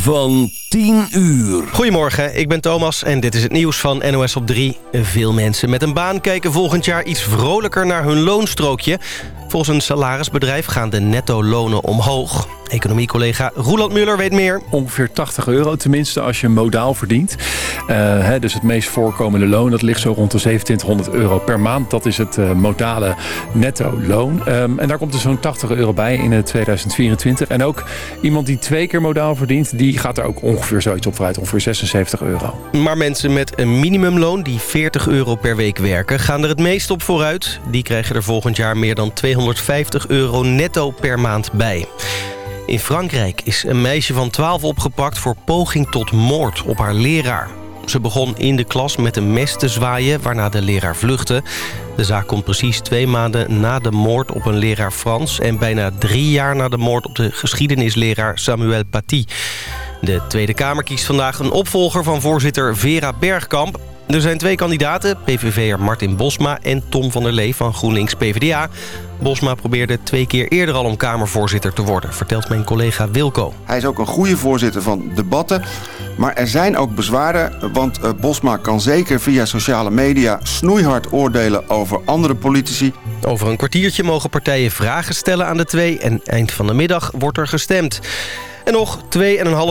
van 10 uur. Goedemorgen, ik ben Thomas en dit is het nieuws van NOS op 3. Veel mensen met een baan kijken volgend jaar iets vrolijker naar hun loonstrookje. Volgens een salarisbedrijf gaan de netto-lonen omhoog. Economiecollega Roland Muller weet meer. Ongeveer 80 euro tenminste als je modaal verdient. Uh, hè, dus het meest voorkomende loon dat ligt zo rond de 2700 euro per maand. Dat is het uh, modale netto loon. Um, en daar komt er zo'n 80 euro bij in 2024. En ook iemand die twee keer modaal verdient... die gaat er ook ongeveer zoiets op vooruit. Ongeveer 76 euro. Maar mensen met een minimumloon die 40 euro per week werken... gaan er het meest op vooruit. Die krijgen er volgend jaar meer dan 250 euro netto per maand bij. In Frankrijk is een meisje van 12 opgepakt voor poging tot moord op haar leraar. Ze begon in de klas met een mes te zwaaien, waarna de leraar vluchtte. De zaak komt precies twee maanden na de moord op een leraar Frans... en bijna drie jaar na de moord op de geschiedenisleraar Samuel Paty. De Tweede Kamer kiest vandaag een opvolger van voorzitter Vera Bergkamp. Er zijn twee kandidaten, PVV'er Martin Bosma en Tom van der Lee van GroenLinks PvdA. Bosma probeerde twee keer eerder al om Kamervoorzitter te worden, vertelt mijn collega Wilco. Hij is ook een goede voorzitter van debatten. Maar er zijn ook bezwaren, want eh, Bosma kan zeker via sociale media snoeihard oordelen over andere politici. Over een kwartiertje mogen partijen vragen stellen aan de twee en eind van de middag wordt er gestemd. En nog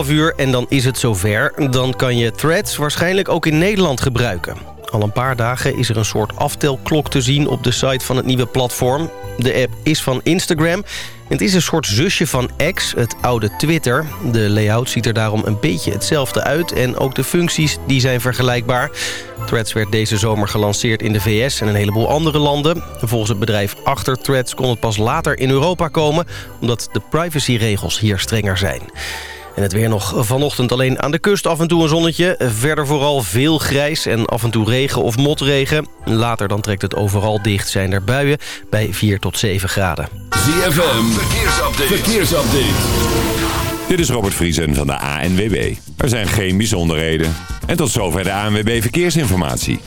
2,5 uur en dan is het zover. Dan kan je Threads waarschijnlijk ook in Nederland gebruiken. Al een paar dagen is er een soort aftelklok te zien op de site van het nieuwe platform. De app is van Instagram. Het is een soort zusje van X, het oude Twitter. De layout ziet er daarom een beetje hetzelfde uit... en ook de functies die zijn vergelijkbaar. Threads werd deze zomer gelanceerd in de VS en een heleboel andere landen. Volgens het bedrijf achter Threads kon het pas later in Europa komen... omdat de privacyregels hier strenger zijn. En het weer nog vanochtend alleen aan de kust af en toe een zonnetje. Verder vooral veel grijs en af en toe regen of motregen. Later dan trekt het overal dicht, zijn er buien bij 4 tot 7 graden. ZFM, verkeersupdate. verkeersupdate. Dit is Robert Vriesen van de ANWB. Er zijn geen bijzonderheden. En tot zover de ANWB Verkeersinformatie.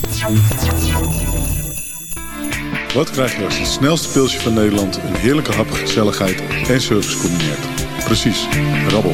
Wat krijg je als het snelste pilsje van Nederland... een heerlijke hap, gezelligheid en service combineert? Precies, rabbel.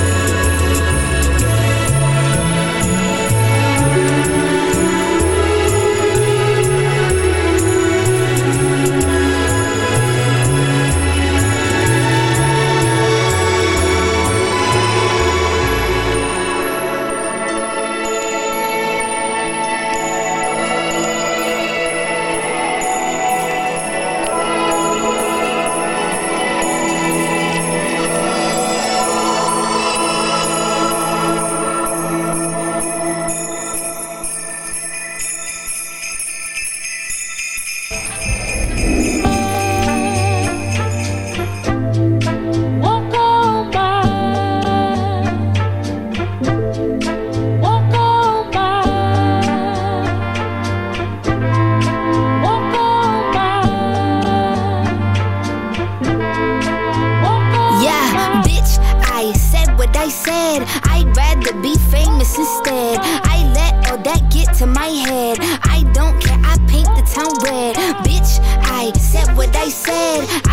I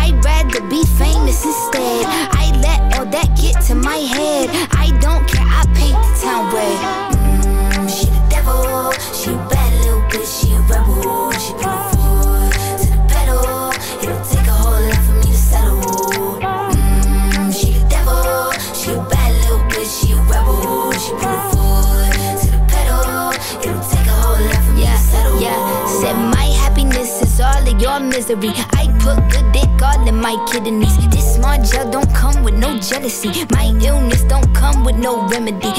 My illness don't come with no remedy.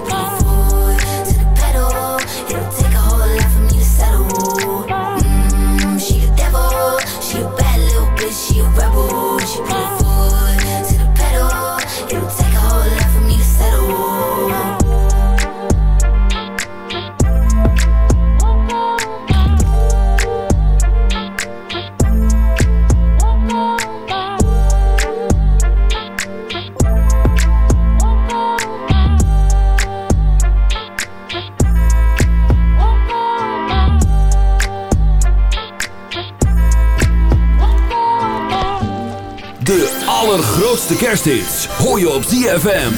Rebel. Allergrootste kersthits hoor je op ZFM.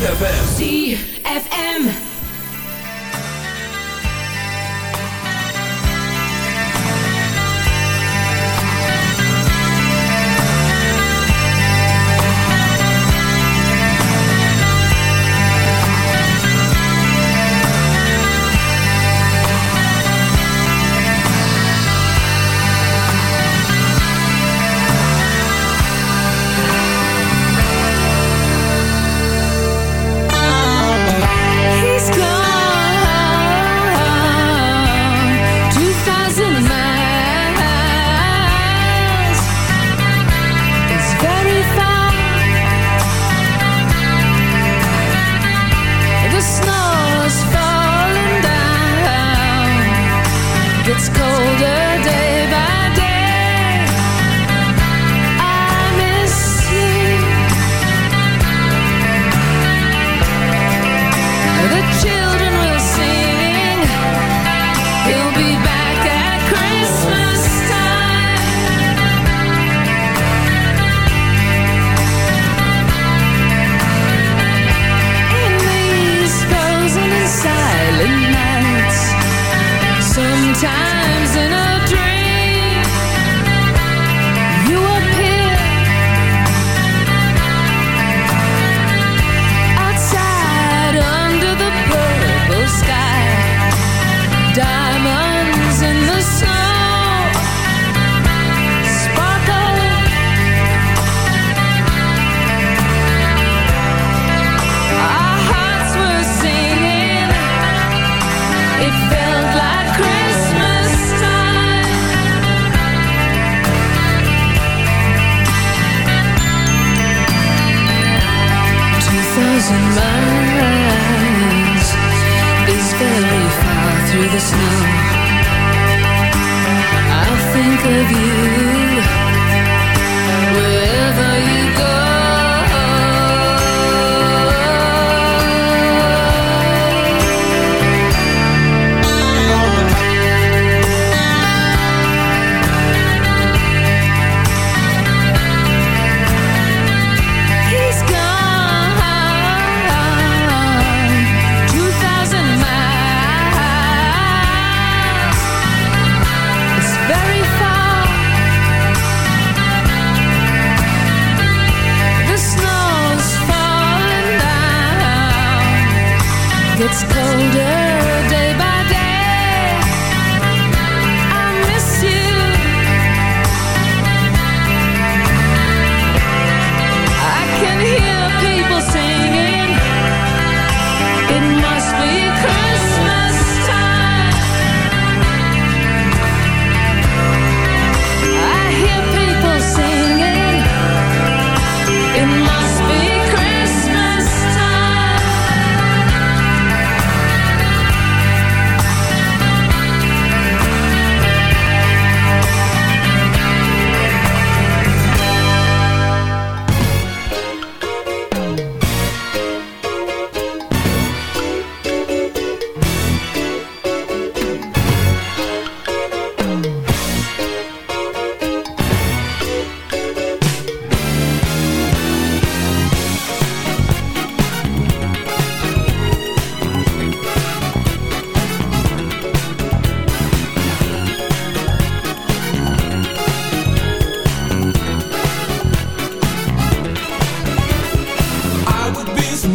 ZFM.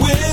Is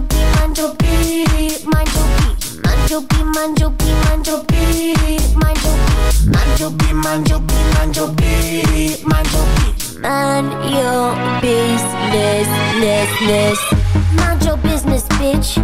be, manjo be, manjo be. Manjo be, manjo be, manjo be, manjo be. Manjo be, manjo be, manjo be, manjo be. Man your business, ness, ness. Mind your business, bitch.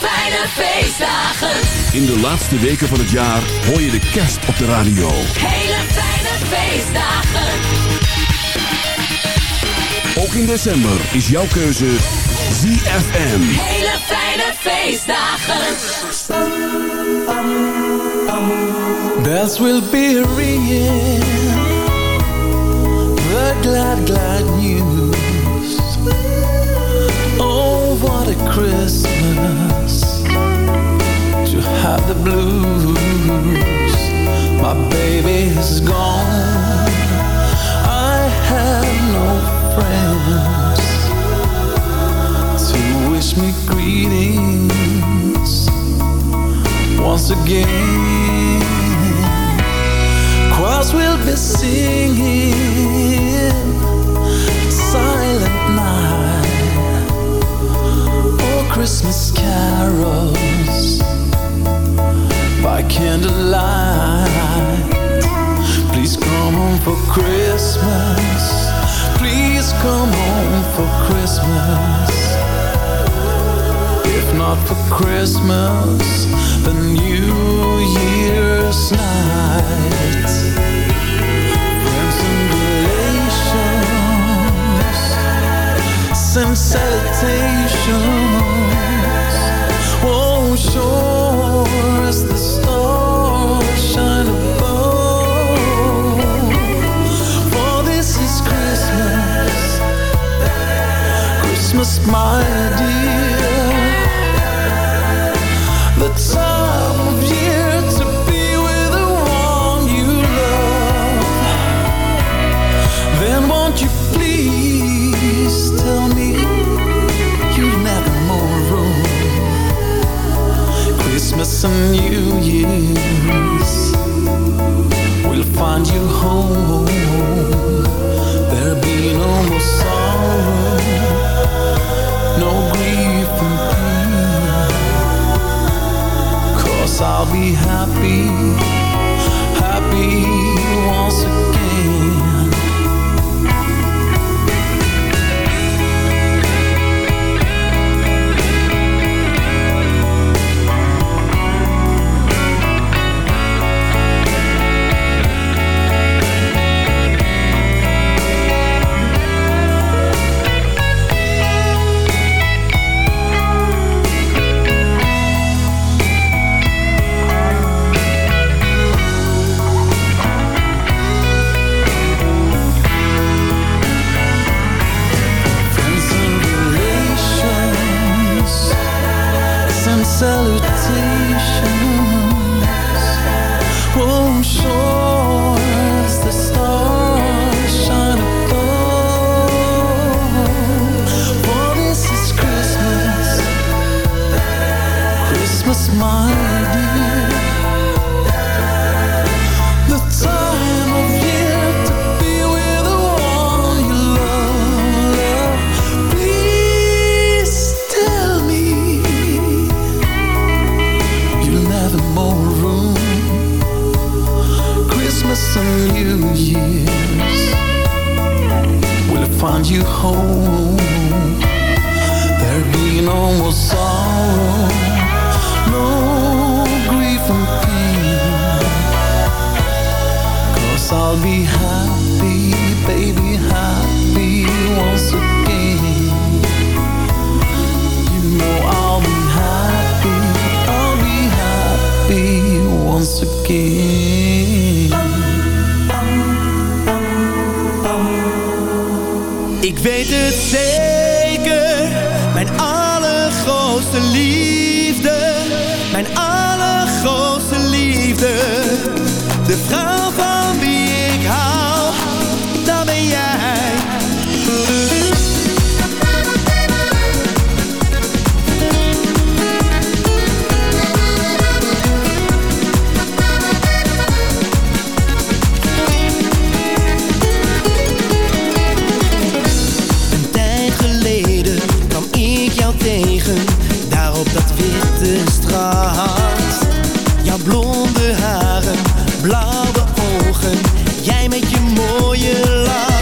Fijne feestdagen. In de laatste weken van het jaar hoor je de kerst op de radio. Hele fijne feestdagen. Ook in december is jouw keuze ZFM. Hele fijne feestdagen. Bells will be ringing The glad, glad news Oh, what a Christmas have the blues. My baby is gone. I have no friends To wish me greetings Once again. Choirs will be singing Silent night Or Christmas carols By candlelight. Please come home for Christmas. Please come home for Christmas. If not for Christmas The New Year's night. Friends and salutations. Oh, sure Christmas, my dear. The time of year to be with the one you love. Then won't you please tell me you've never more room? Christmas and New Year's we'll find you home. I'll be happy. Een tijd geleden kwam ik jou tegen, daar op dat witte straat Jou blonde haren, blauw. Jij met je mooie lach.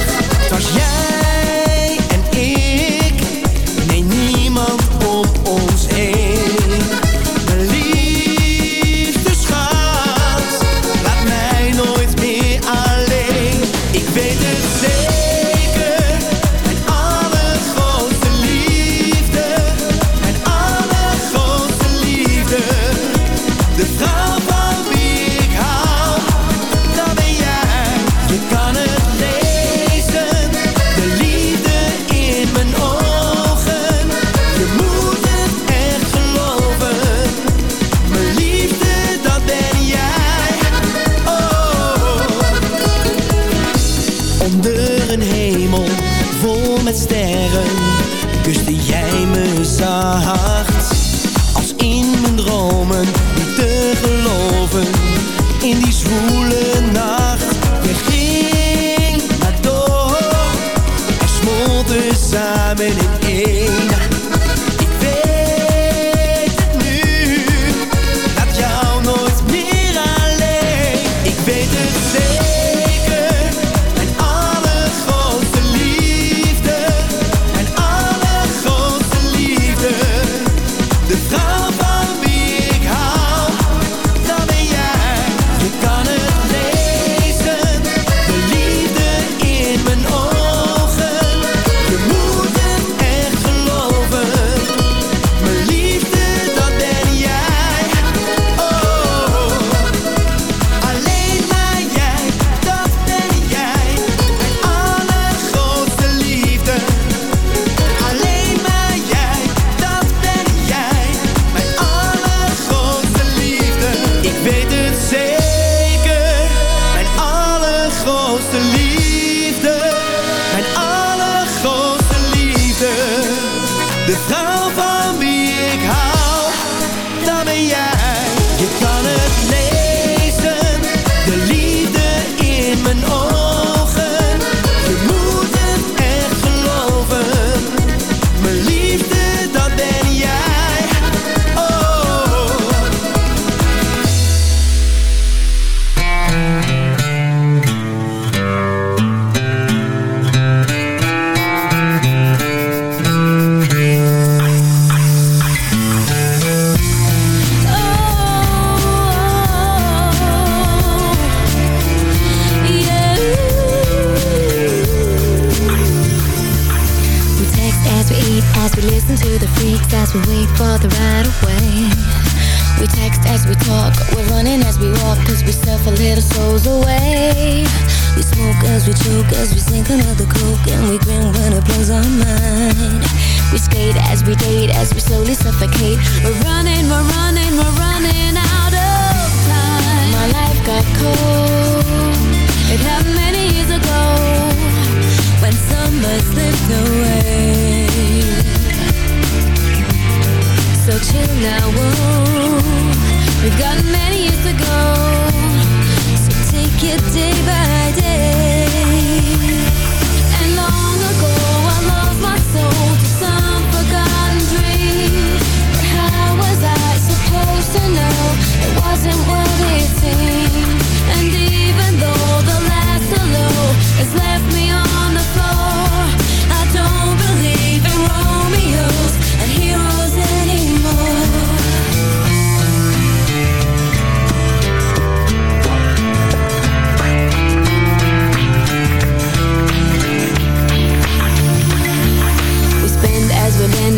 chill now, whoa We've got many years to go So take it day by day. And long ago I lost my soul to some forgotten dream. But how was I supposed to know It wasn't what it? seemed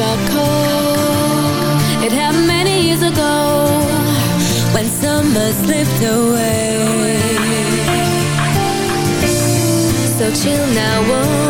got cold. It happened many years ago when summer slipped away. So chill now, whoa.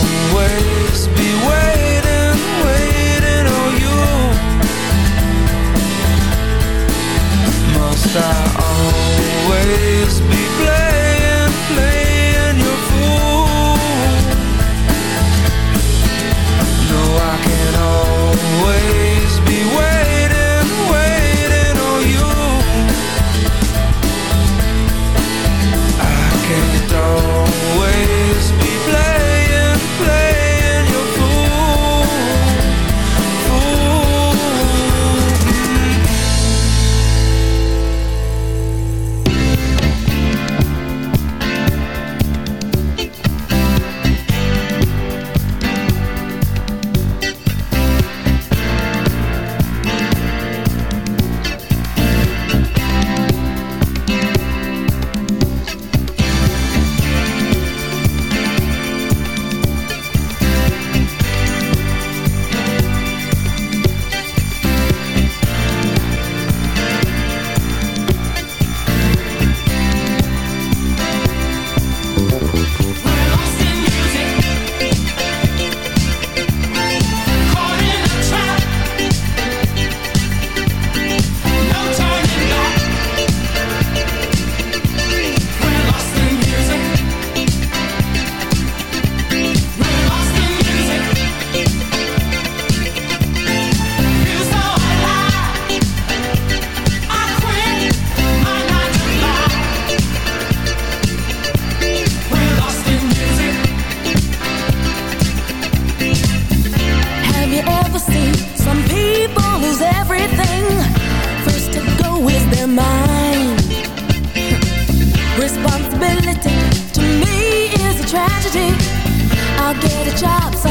I'll get a job.